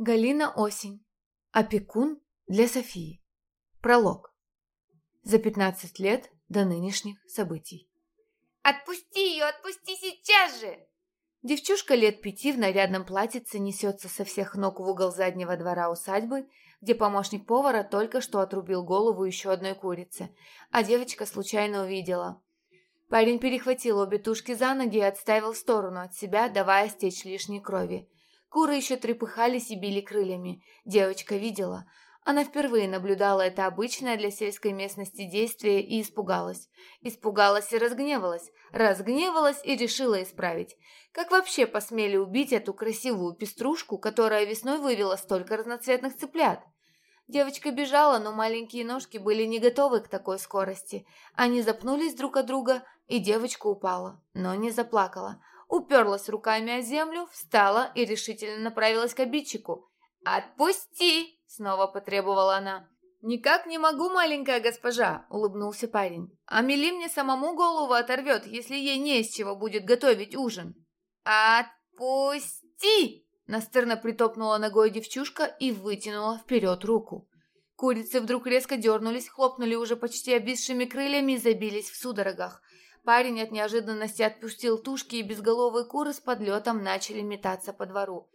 Галина Осень. Опекун для Софии. Пролог. За 15 лет до нынешних событий. «Отпусти ее, отпусти сейчас же!» Девчушка лет пяти в нарядном платьице несется со всех ног в угол заднего двора усадьбы, где помощник повара только что отрубил голову еще одной курицы, а девочка случайно увидела. Парень перехватил обе тушки за ноги и отставил в сторону от себя, давая стечь лишней крови. Куры еще трепыхались и били крыльями. Девочка видела. Она впервые наблюдала это обычное для сельской местности действие и испугалась. Испугалась и разгневалась. Разгневалась и решила исправить. Как вообще посмели убить эту красивую пеструшку, которая весной вывела столько разноцветных цыплят? Девочка бежала, но маленькие ножки были не готовы к такой скорости. Они запнулись друг от друга, и девочка упала, но не заплакала уперлась руками о землю, встала и решительно направилась к обидчику. «Отпусти!» — снова потребовала она. «Никак не могу, маленькая госпожа», — улыбнулся парень. «А Мели мне самому голову оторвет, если ей не из чего будет готовить ужин». «Отпусти!» — настырно притопнула ногой девчушка и вытянула вперед руку. Курицы вдруг резко дернулись, хлопнули уже почти обвисшими крыльями и забились в судорогах. Парень от неожиданности отпустил тушки, и безголовые куры с подлетом начали метаться по двору.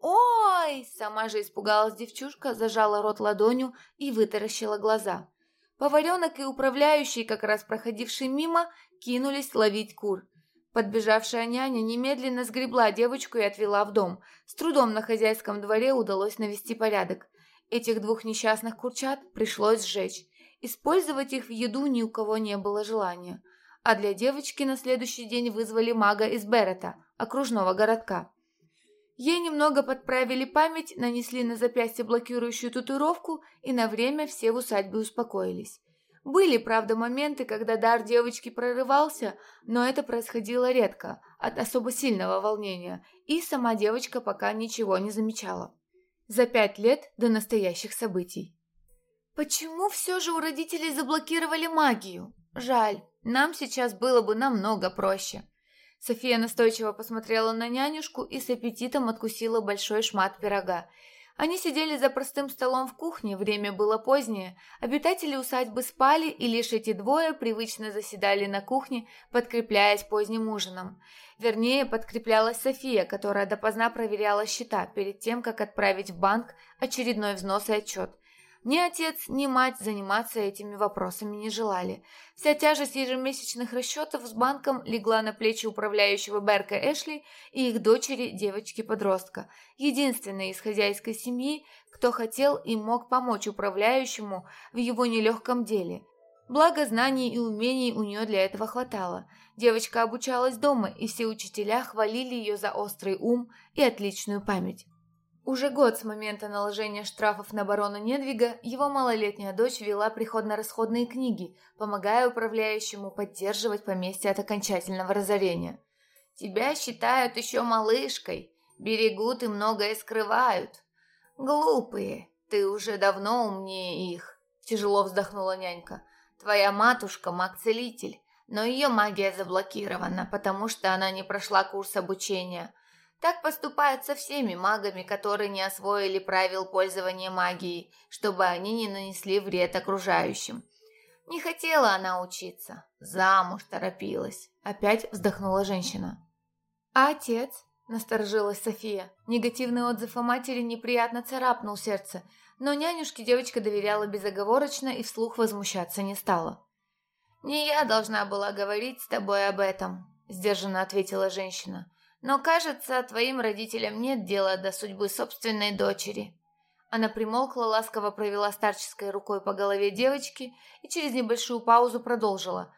«Ой!» – сама же испугалась девчушка, зажала рот ладонью и вытаращила глаза. Поваренок и управляющий, как раз проходивший мимо, кинулись ловить кур. Подбежавшая няня немедленно сгребла девочку и отвела в дом. С трудом на хозяйском дворе удалось навести порядок. Этих двух несчастных курчат пришлось сжечь. Использовать их в еду ни у кого не было желания а для девочки на следующий день вызвали мага из Берета, окружного городка. Ей немного подправили память, нанесли на запястье блокирующую татуировку, и на время все в усадьбе успокоились. Были, правда, моменты, когда дар девочки прорывался, но это происходило редко, от особо сильного волнения, и сама девочка пока ничего не замечала. За пять лет до настоящих событий. Почему все же у родителей заблокировали магию? Жаль. Нам сейчас было бы намного проще. София настойчиво посмотрела на нянюшку и с аппетитом откусила большой шмат пирога. Они сидели за простым столом в кухне, время было позднее. Обитатели усадьбы спали, и лишь эти двое привычно заседали на кухне, подкрепляясь поздним ужином. Вернее, подкреплялась София, которая допоздна проверяла счета перед тем, как отправить в банк очередной взнос и отчет. Ни отец, ни мать заниматься этими вопросами не желали. Вся тяжесть ежемесячных расчетов с банком легла на плечи управляющего Берка Эшли и их дочери, девочки-подростка, единственной из хозяйской семьи, кто хотел и мог помочь управляющему в его нелегком деле. Благо знаний и умений у нее для этого хватало. Девочка обучалась дома, и все учителя хвалили ее за острый ум и отличную память. Уже год с момента наложения штрафов на барона Недвига его малолетняя дочь вела приходно-расходные книги, помогая управляющему поддерживать поместье от окончательного разорения. «Тебя считают еще малышкой, берегут и многое скрывают. Глупые, ты уже давно умнее их», – тяжело вздохнула нянька. «Твоя матушка маг-целитель, но ее магия заблокирована, потому что она не прошла курс обучения». Так поступают со всеми магами, которые не освоили правил пользования магией, чтобы они не нанесли вред окружающим. Не хотела она учиться, замуж торопилась. Опять вздохнула женщина. А отец? Насторожилась София. Негативный отзыв о матери неприятно царапнул сердце, но нянюшке девочка доверяла безоговорочно и вслух возмущаться не стала. «Не я должна была говорить с тобой об этом», – сдержанно ответила женщина. Но, кажется, твоим родителям нет дела до судьбы собственной дочери». Она примолкла, ласково провела старческой рукой по голове девочки и через небольшую паузу продолжила.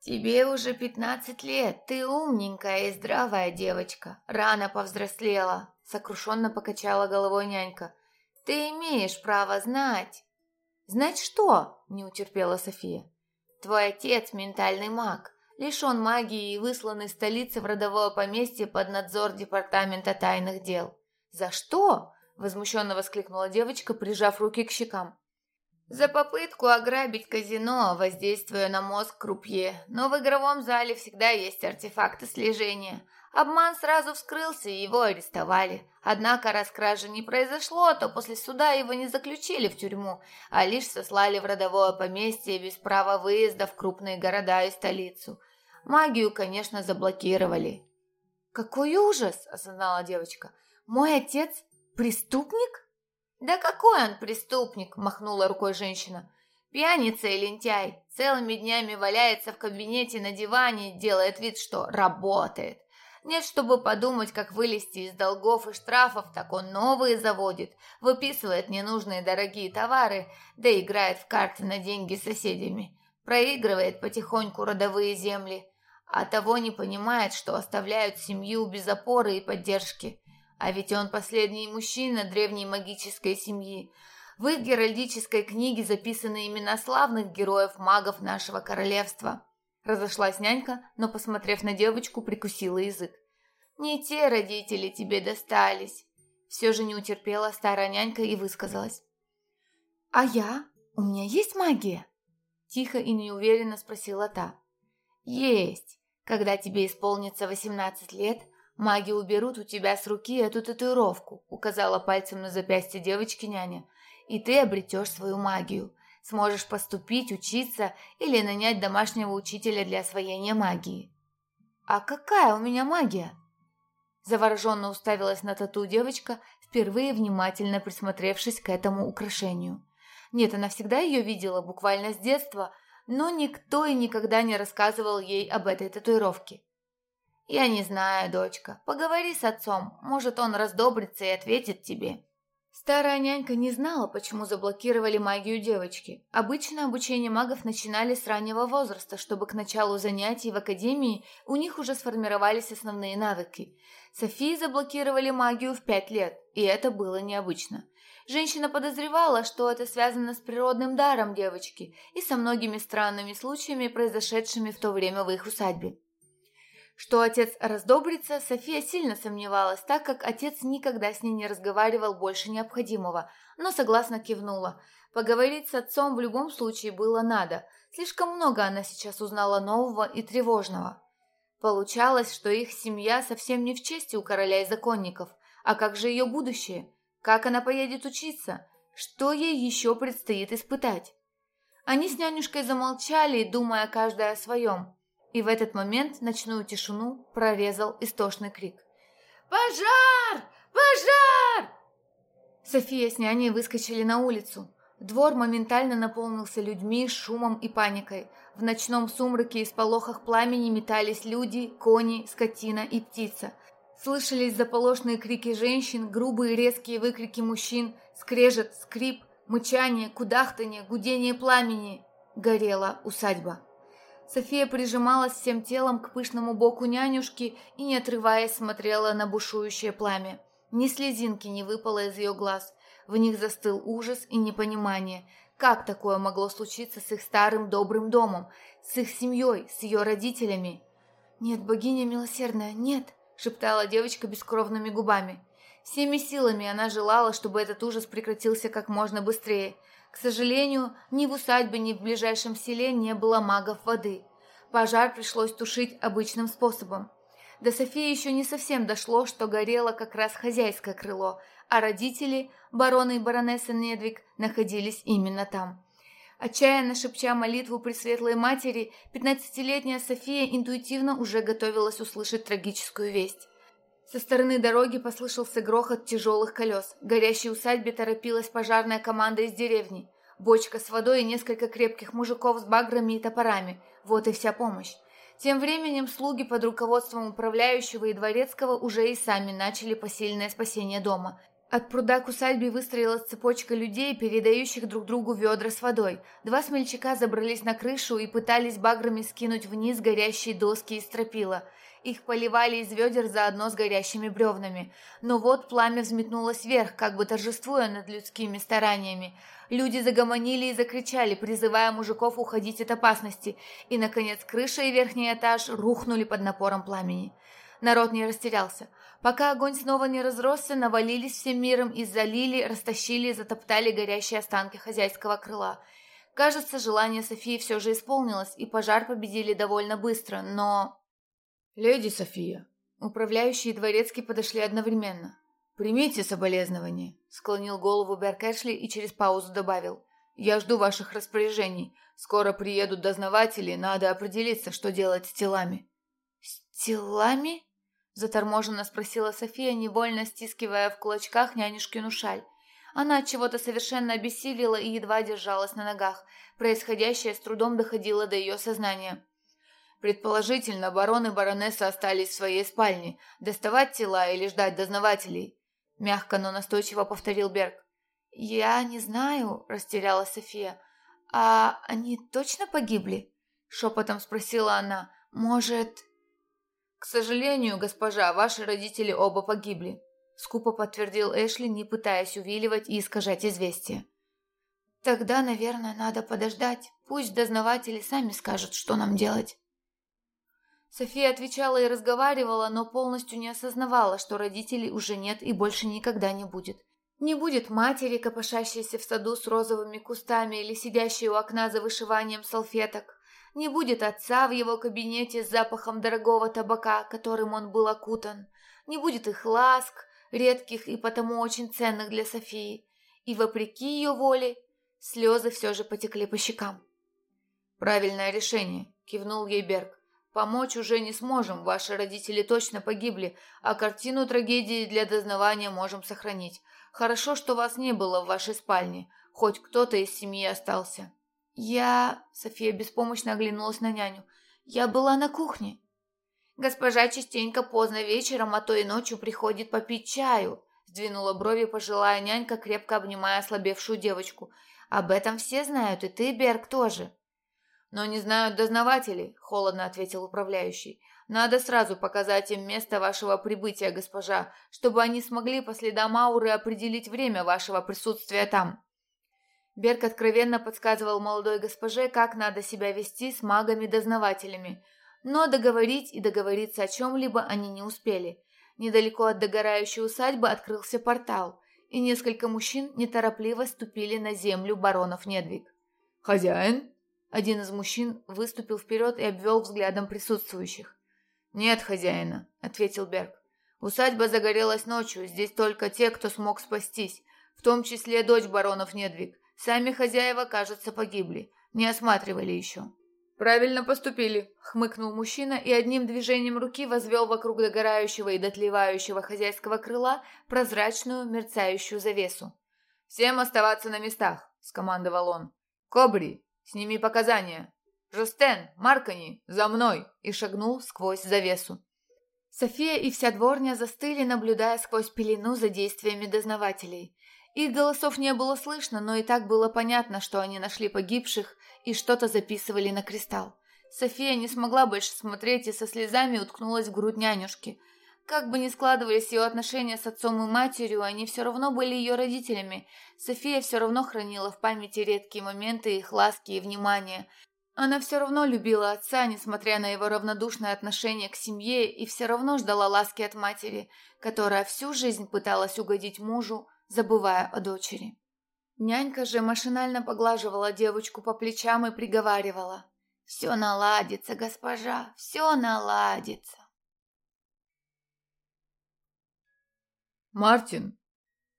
«Тебе уже пятнадцать лет, ты умненькая и здравая девочка, рано повзрослела», — сокрушенно покачала головой нянька. «Ты имеешь право знать». «Знать что?» — не утерпела София. «Твой отец ментальный маг лишен магии и выслан из столицы в родовое поместье под надзор Департамента тайных дел. «За что?» – возмущенно воскликнула девочка, прижав руки к щекам. За попытку ограбить казино, воздействуя на мозг крупье, но в игровом зале всегда есть артефакты слежения. Обман сразу вскрылся, и его арестовали. Однако, раз кражи не произошло, то после суда его не заключили в тюрьму, а лишь сослали в родовое поместье без права выезда в крупные города и столицу. Магию, конечно, заблокировали. «Какой ужас!» – осознала девочка. «Мой отец преступник?» «Да какой он преступник!» – махнула рукой женщина. «Пьяница и лентяй. Целыми днями валяется в кабинете на диване, делает вид, что работает. Нет, чтобы подумать, как вылезти из долгов и штрафов, так он новые заводит, выписывает ненужные дорогие товары, да играет в карты на деньги с соседями. Проигрывает потихоньку родовые земли, а того не понимает, что оставляют семью без опоры и поддержки. А ведь он последний мужчина древней магической семьи. В их геральдической книге записаны имена славных героев-магов нашего королевства. Разошлась нянька, но, посмотрев на девочку, прикусила язык. «Не те родители тебе достались!» Все же не утерпела старая нянька и высказалась. «А я? У меня есть магия?» Тихо и неуверенно спросила та. «Есть. Когда тебе исполнится восемнадцать лет, «Маги уберут у тебя с руки эту татуировку», — указала пальцем на запястье девочки няня. «И ты обретешь свою магию. Сможешь поступить, учиться или нанять домашнего учителя для освоения магии». «А какая у меня магия?» Завороженно уставилась на тату девочка, впервые внимательно присмотревшись к этому украшению. Нет, она всегда ее видела, буквально с детства, но никто и никогда не рассказывал ей об этой татуировке. «Я не знаю, дочка. Поговори с отцом. Может, он раздобрится и ответит тебе». Старая нянька не знала, почему заблокировали магию девочки. Обычно обучение магов начинали с раннего возраста, чтобы к началу занятий в академии у них уже сформировались основные навыки. Софии заблокировали магию в пять лет, и это было необычно. Женщина подозревала, что это связано с природным даром девочки и со многими странными случаями, произошедшими в то время в их усадьбе. Что отец раздобрится, София сильно сомневалась, так как отец никогда с ней не разговаривал больше необходимого, но согласно кивнула. Поговорить с отцом в любом случае было надо. Слишком много она сейчас узнала нового и тревожного. Получалось, что их семья совсем не в чести у короля и законников. А как же ее будущее? Как она поедет учиться? Что ей еще предстоит испытать? Они с нянюшкой замолчали, думая каждая о своем. И в этот момент ночную тишину прорезал истошный крик. «Пожар! Пожар!» София с няней выскочили на улицу. Двор моментально наполнился людьми, шумом и паникой. В ночном сумраке и сполохах пламени метались люди, кони, скотина и птица. Слышались заполошные крики женщин, грубые резкие выкрики мужчин, скрежет, скрип, мычание, кудахтанье, гудение пламени. Горела усадьба. София прижималась всем телом к пышному боку нянюшки и, не отрываясь, смотрела на бушующее пламя. Ни слезинки не выпало из ее глаз. В них застыл ужас и непонимание. Как такое могло случиться с их старым добрым домом, с их семьей, с ее родителями? «Нет, богиня милосердная, нет!» – шептала девочка бескровными губами. Всеми силами она желала, чтобы этот ужас прекратился как можно быстрее – к сожалению, ни в усадьбе, ни в ближайшем селе не было магов воды. Пожар пришлось тушить обычным способом. До Софии еще не совсем дошло, что горело как раз хозяйское крыло, а родители, барона и баронесса Недвиг, находились именно там. Отчаянно шепча молитву Пресветлой Матери, пятнадцатилетняя София интуитивно уже готовилась услышать трагическую весть. Со стороны дороги послышался грохот тяжелых колес. Горящей усадьбе торопилась пожарная команда из деревни. Бочка с водой и несколько крепких мужиков с баграми и топорами. Вот и вся помощь. Тем временем слуги под руководством управляющего и дворецкого уже и сами начали посильное спасение дома. От пруда к усадьбе выстроилась цепочка людей, передающих друг другу ведра с водой. Два смельчака забрались на крышу и пытались баграми скинуть вниз горящие доски и стропила – их поливали из ведер заодно с горящими бревнами. Но вот пламя взметнулось вверх, как бы торжествуя над людскими стараниями. Люди загомонили и закричали, призывая мужиков уходить от опасности. И, наконец, крыша и верхний этаж рухнули под напором пламени. Народ не растерялся. Пока огонь снова не разросся, навалились всем миром и залили, растащили, затоптали горящие останки хозяйского крыла. Кажется, желание Софии все же исполнилось, и пожар победили довольно быстро, но... «Леди София!» Управляющий и дворецкий подошли одновременно. «Примите соболезнования», — склонил голову Берк Эшли и через паузу добавил. «Я жду ваших распоряжений. Скоро приедут дознаватели, надо определиться, что делать с телами». «С телами?» — заторможенно спросила София, невольно стискивая в кулачках нянюшкину шаль. Она от чего-то совершенно обессилила и едва держалась на ногах. Происходящее с трудом доходило до ее сознания. Предположительно, барон и баронесса остались в своей спальне. Доставать тела или ждать дознавателей? Мягко, но настойчиво повторил Берг. «Я не знаю», – растерялась София. «А они точно погибли?» – шепотом спросила она. «Может...» «К сожалению, госпожа, ваши родители оба погибли», – скупо подтвердил Эшли, не пытаясь увиливать и искажать известие. «Тогда, наверное, надо подождать. Пусть дознаватели сами скажут, что нам делать». София отвечала и разговаривала, но полностью не осознавала, что родителей уже нет и больше никогда не будет. Не будет матери, копошащейся в саду с розовыми кустами или сидящей у окна за вышиванием салфеток. Не будет отца в его кабинете с запахом дорогого табака, которым он был окутан. Не будет их ласк, редких и потому очень ценных для Софии. И вопреки ее воле, слезы все же потекли по щекам. «Правильное решение», – кивнул ей Берг. Помочь уже не сможем, ваши родители точно погибли, а картину трагедии для дознавания можем сохранить. Хорошо, что вас не было в вашей спальне, хоть кто-то из семьи остался». «Я...» — София беспомощно оглянулась на няню. «Я была на кухне». «Госпожа частенько поздно вечером, а то и ночью приходит попить чаю», — сдвинула брови пожилая нянька, крепко обнимая ослабевшую девочку. «Об этом все знают, и ты, Берг, тоже». «Но не знают дознаватели», — холодно ответил управляющий. «Надо сразу показать им место вашего прибытия, госпожа, чтобы они смогли по следам ауры определить время вашего присутствия там». Берг откровенно подсказывал молодой госпоже, как надо себя вести с магами-дознавателями. Но договорить и договориться о чем-либо они не успели. Недалеко от догорающей усадьбы открылся портал, и несколько мужчин неторопливо ступили на землю баронов Недвиг. «Хозяин?» Один из мужчин выступил вперед и обвел взглядом присутствующих. «Нет хозяина», — ответил Берг. «Усадьба загорелась ночью, здесь только те, кто смог спастись, в том числе дочь баронов Недвиг. Сами хозяева, кажется, погибли, не осматривали еще». «Правильно поступили», — хмыкнул мужчина и одним движением руки возвел вокруг догорающего и дотлевающего хозяйского крыла прозрачную мерцающую завесу. «Всем оставаться на местах», — скомандовал он. «Кобри, Сними показания. Жустен, Маркани, за мной!» и шагнул сквозь завесу. София и вся дворня застыли, наблюдая сквозь пелену за действиями дознавателей. Их голосов не было слышно, но и так было понятно, что они нашли погибших и что-то записывали на кристалл. София не смогла больше смотреть и со слезами уткнулась в грудь нянюшки. Как бы ни складывались ее отношения с отцом и матерью, они все равно были ее родителями. София все равно хранила в памяти редкие моменты их ласки и внимания. Она все равно любила отца, несмотря на его равнодушное отношение к семье, и все равно ждала ласки от матери, которая всю жизнь пыталась угодить мужу, забывая о дочери. Нянька же машинально поглаживала девочку по плечам и приговаривала. «Все наладится, госпожа, все наладится». «Мартин!»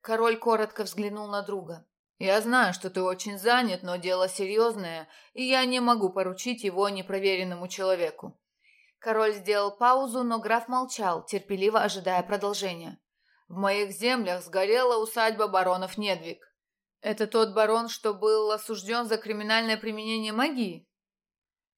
Король коротко взглянул на друга. «Я знаю, что ты очень занят, но дело серьезное, и я не могу поручить его непроверенному человеку». Король сделал паузу, но граф молчал, терпеливо ожидая продолжения. «В моих землях сгорела усадьба баронов Недвиг. Это тот барон, что был осужден за криминальное применение магии?»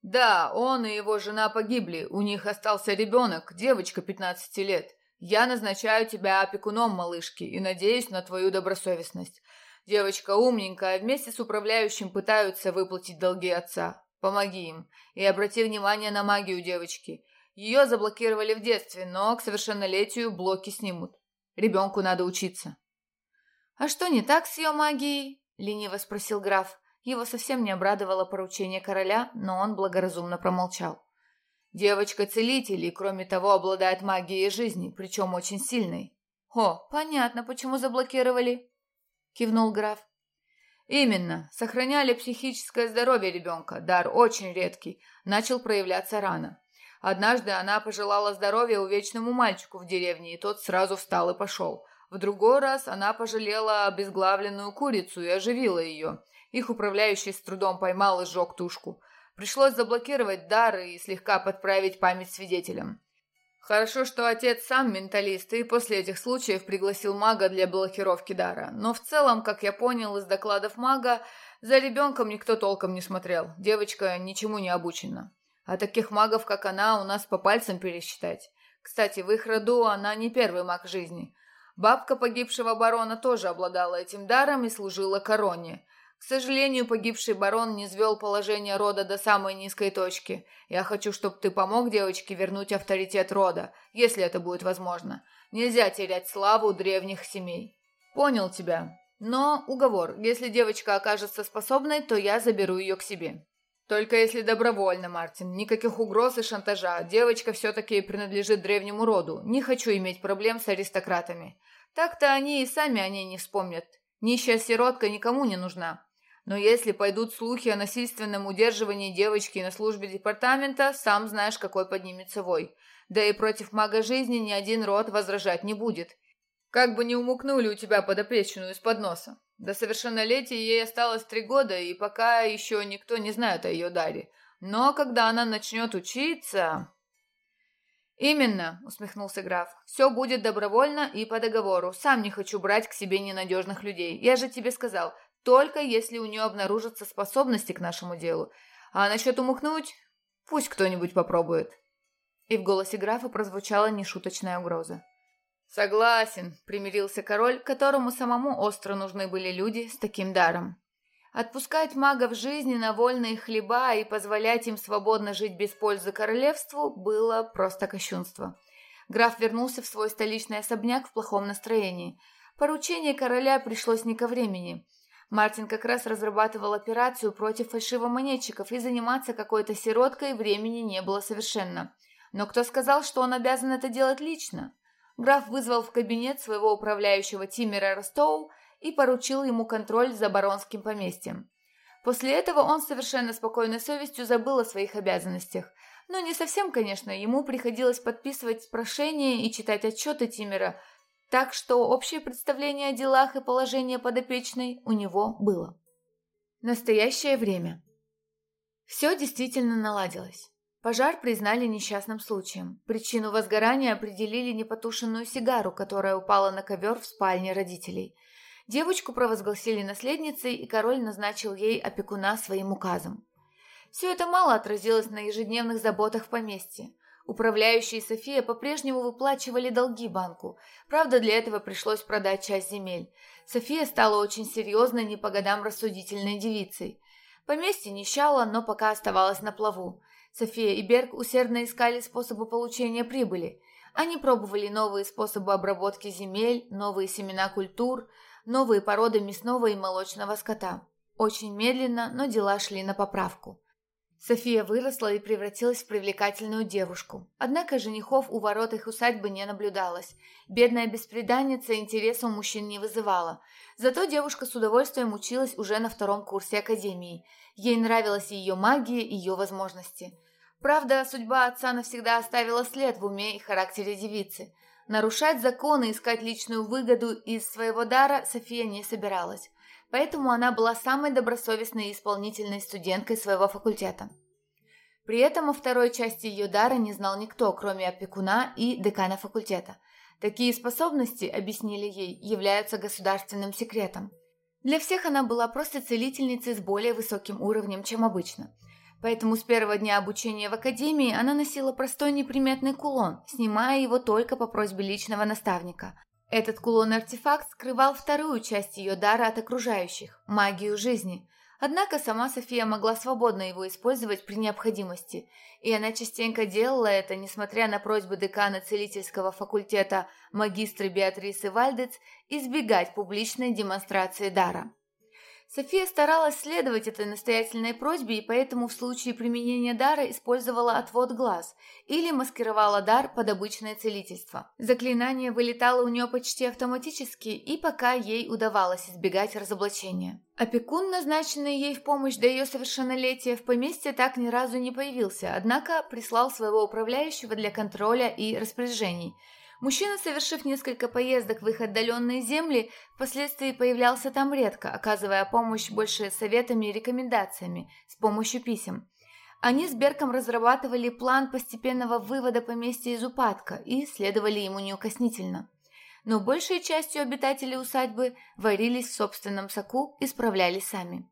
«Да, он и его жена погибли. У них остался ребенок, девочка 15 лет. Я назначаю тебя опекуном малышки и надеюсь на твою добросовестность. Девочка умненькая, вместе с управляющим пытаются выплатить долги отца. Помоги им. И обрати внимание на магию девочки. Ее заблокировали в детстве, но к совершеннолетию блоки снимут. Ребенку надо учиться. «А что не так с ее магией?» – лениво спросил граф. Его совсем не обрадовало поручение короля, но он благоразумно промолчал. Девочка-целитель и, кроме того, обладает магией жизни, причем очень сильной. «О, понятно, почему заблокировали», — кивнул граф. Именно. Сохраняли психическое здоровье ребенка. Дар очень редкий. Начал проявляться рано. Однажды она пожелала здоровья увечному мальчику в деревне, и тот сразу встал и пошел. В другой раз она пожалела обезглавленную курицу и оживила ее. Их управляющий с трудом поймал и сжег тушку. Пришлось заблокировать дар и слегка подправить память свидетелям. Хорошо, что отец сам менталист и после этих случаев пригласил мага для блокировки дара. Но в целом, как я понял из докладов мага, за ребенком никто толком не смотрел. Девочка ничему не обучена. А таких магов, как она, у нас по пальцам пересчитать. Кстати, в их роду она не первый маг жизни. Бабка погибшего барона тоже обладала этим даром и служила короне. К сожалению, погибший барон не свел положение рода до самой низкой точки. Я хочу, чтобы ты помог девочке вернуть авторитет рода, если это будет возможно. Нельзя терять славу древних семей. Понял тебя. Но уговор, если девочка окажется способной, то я заберу ее к себе. Только если добровольно, Мартин. Никаких угроз и шантажа. Девочка все-таки принадлежит древнему роду. Не хочу иметь проблем с аристократами. Так-то они и сами о ней не вспомнят. Нищая сиротка никому не нужна. Но если пойдут слухи о насильственном удерживании девочки на службе департамента, сам знаешь, какой поднимется вой. Да и против мага жизни ни один род возражать не будет. Как бы не умукнули у тебя подопечную из-под носа. До совершеннолетия ей осталось три года, и пока еще никто не знает о ее даре. Но когда она начнет учиться... «Именно», — усмехнулся граф. «Все будет добровольно и по договору. Сам не хочу брать к себе ненадежных людей. Я же тебе сказал, только если у нее обнаружатся способности к нашему делу. А насчет умухнуть, пусть кто-нибудь попробует. И в голосе графа прозвучала нешуточная угроза. «Согласен», — примирился король, которому самому остро нужны были люди с таким даром. Отпускать магов жизни на вольные хлеба и позволять им свободно жить без пользы королевству было просто кощунство. Граф вернулся в свой столичный особняк в плохом настроении. Поручение короля пришлось не ко времени — Мартин как раз разрабатывал операцию против фальшивомонетчиков, и заниматься какой-то сироткой времени не было совершенно. Но кто сказал, что он обязан это делать лично? Граф вызвал в кабинет своего управляющего Тимера Ростоу и поручил ему контроль за баронским поместьем. После этого он совершенно спокойной совестью забыл о своих обязанностях. Но не совсем, конечно, ему приходилось подписывать прошения и читать отчеты Тимера, так что общее представление о делах и положении подопечной у него было. Настоящее время. Все действительно наладилось. Пожар признали несчастным случаем. Причину возгорания определили непотушенную сигару, которая упала на ковер в спальне родителей. Девочку провозгласили наследницей, и король назначил ей опекуна своим указом. Все это мало отразилось на ежедневных заботах в поместье. Управляющие София по-прежнему выплачивали долги банку. Правда, для этого пришлось продать часть земель. София стала очень серьезной, не по годам рассудительной девицей. Поместье нищало, но пока оставалось на плаву. София и Берг усердно искали способы получения прибыли. Они пробовали новые способы обработки земель, новые семена культур, новые породы мясного и молочного скота. Очень медленно, но дела шли на поправку. София выросла и превратилась в привлекательную девушку. Однако женихов у ворот их усадьбы не наблюдалось. Бедная беспреданница интереса у мужчин не вызывала. Зато девушка с удовольствием училась уже на втором курсе академии. Ей нравилась ее магия и ее возможности. Правда, судьба отца навсегда оставила след в уме и характере девицы. Нарушать законы и искать личную выгоду из своего дара София не собиралась поэтому она была самой добросовестной и исполнительной студенткой своего факультета. При этом о второй части ее дара не знал никто, кроме опекуна и декана факультета. Такие способности, объяснили ей, являются государственным секретом. Для всех она была просто целительницей с более высоким уровнем, чем обычно. Поэтому с первого дня обучения в академии она носила простой неприметный кулон, снимая его только по просьбе личного наставника, этот кулон-артефакт скрывал вторую часть ее дара от окружающих – магию жизни. Однако сама София могла свободно его использовать при необходимости, и она частенько делала это, несмотря на просьбы декана целительского факультета магистры Беатрисы Вальдец избегать публичной демонстрации дара. София старалась следовать этой настоятельной просьбе и поэтому в случае применения дара использовала отвод глаз или маскировала дар под обычное целительство. Заклинание вылетало у нее почти автоматически и пока ей удавалось избегать разоблачения. Опекун, назначенный ей в помощь до ее совершеннолетия, в поместье так ни разу не появился, однако прислал своего управляющего для контроля и распоряжений – Мужчина, совершив несколько поездок в их отдаленные земли, впоследствии появлялся там редко, оказывая помощь больше советами и рекомендациями с помощью писем. Они с Берком разрабатывали план постепенного вывода поместья из упадка и следовали ему неукоснительно. Но большей частью обитатели усадьбы варились в собственном соку и справлялись сами.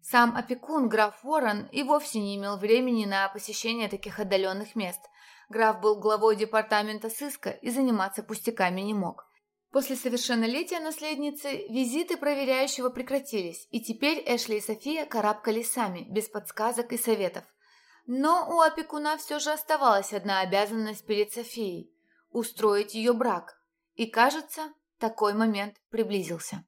Сам опекун, граф Уоррен, и вовсе не имел времени на посещение таких отдаленных мест – Граф был главой департамента сыска и заниматься пустяками не мог. После совершеннолетия наследницы визиты проверяющего прекратились, и теперь Эшли и София карабкались сами, без подсказок и советов. Но у опекуна все же оставалась одна обязанность перед Софией – устроить ее брак. И, кажется, такой момент приблизился.